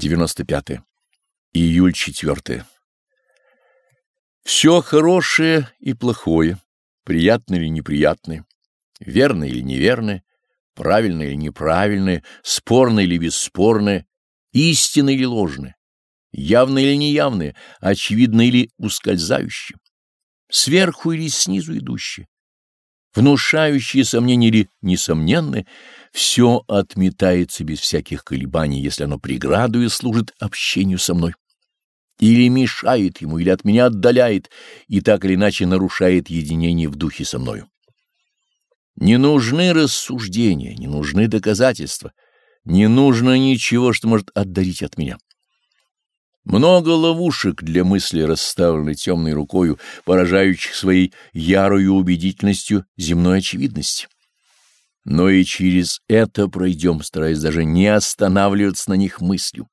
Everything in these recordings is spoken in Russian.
95. -е. Июль 4. Все хорошее и плохое, приятное или неприятное, верное или неверное, правильное или неправильное, спорное или бесспорное, истинное или ложное, явное или неявное, очевидное или ускользающее, сверху или снизу идущее, внушающие сомнения или несомненные, все отметается без всяких колебаний, если оно преградою служит общению со мной. Или мешает ему, или от меня отдаляет, и так или иначе нарушает единение в духе со мною. Не нужны рассуждения, не нужны доказательства, не нужно ничего, что может отдарить от меня. Много ловушек для мысли расставлены темной рукою, поражающих своей ярою убедительностью земной очевидности. Но и через это пройдем, стараясь даже не останавливаться на них мыслью.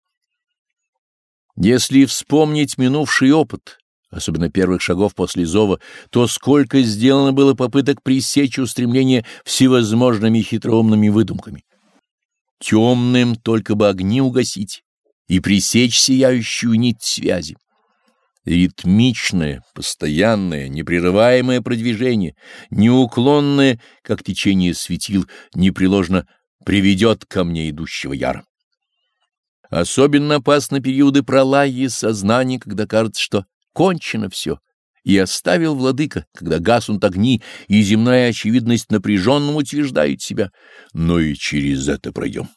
Если вспомнить минувший опыт, особенно первых шагов после зова, то сколько сделано было попыток пресечь устремление всевозможными хитроумными выдумками. Темным только бы огни угасить и пресечь сияющую нить связи. Ритмичное, постоянное, непрерываемое продвижение, неуклонное, как течение светил, непреложно приведет ко мне идущего яра. Особенно опасны периоды пролаи сознания, когда кажется, что кончено все, и оставил владыка, когда гаснут огни, и земная очевидность напряженным утверждает себя, но и через это пройдем.